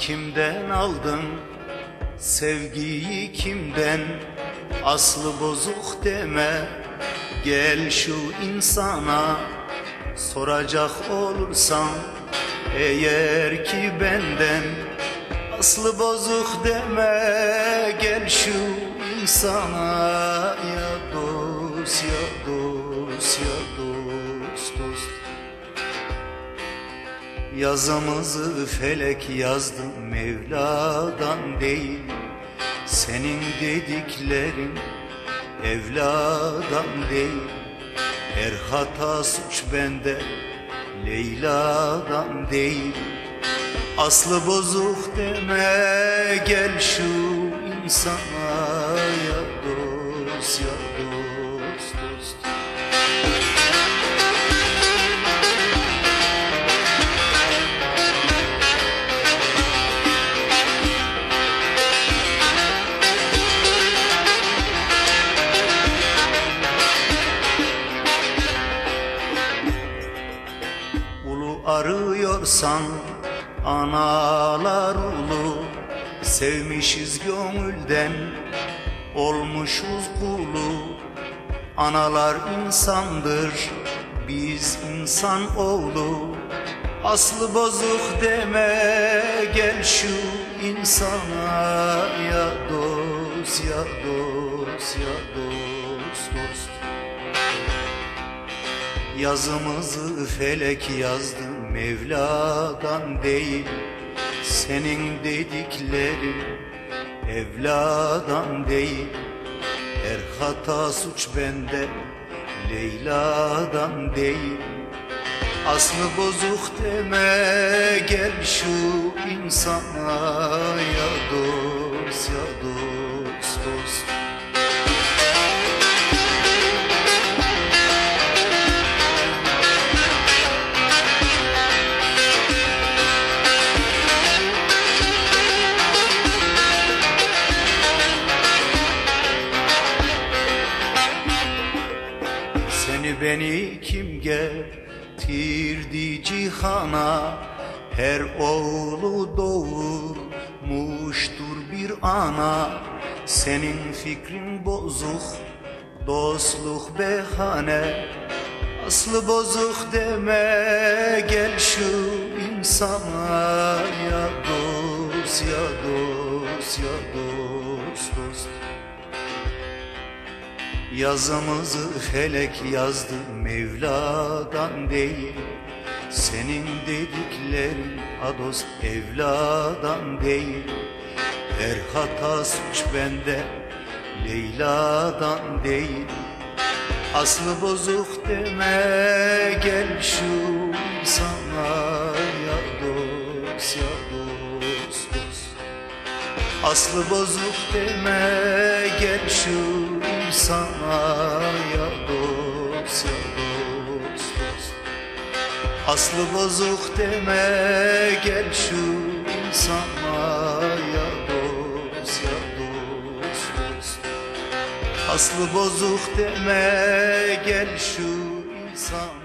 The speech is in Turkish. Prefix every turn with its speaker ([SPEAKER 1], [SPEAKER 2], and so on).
[SPEAKER 1] kimden aldın? Sevgiyi kimden? Aslı bozuk deme. Gel şu insana. Soracak olursan Eğer ki benden Aslı bozuk deme. Gel şu insana. Ya dost ya dost ya dost Yazımızı felek yazdı Mevla'dan değil. Senin dediklerin evladan değil. Her hata suç bende Leyla'dan değil. Aslı bozuk deme Gel şu insana arıyorsan analar ulu. Sevmişiz gönülden olmuşuz kulu Analar insandır biz insan oğlu. Aslı bozuk deme gel şu insana. Ya dost ya dost ya dost dost. Yazımızı felek yazdı Mevla'dan değil Senin dediklerin evladan değil. Her hata suç bende Leyla'dan değil. Aslı bozuk deme Gel şu insana Ya dost beni kim getirdi cihana? Her oğlu doğurmuştur bir ana. Senin fikrin bozuk dostluk behane. Aslı bozuk deme gel şu insana. Ya dost ya dost ya dost dost Yazımızı felek yazdı Mevla'dan değil. Senin dediklerin adost evladan değil. Her hata suç bende Leyla'dan değil. Aslı bozuk deme gel şu sana ya dost ya dost dost. Aslı bozuk deme gel şu insana ya dost ya dost dost Aslı bozuk deme gel şu insana ya dost ya dost dost Aslı bozuk deme gel şu insana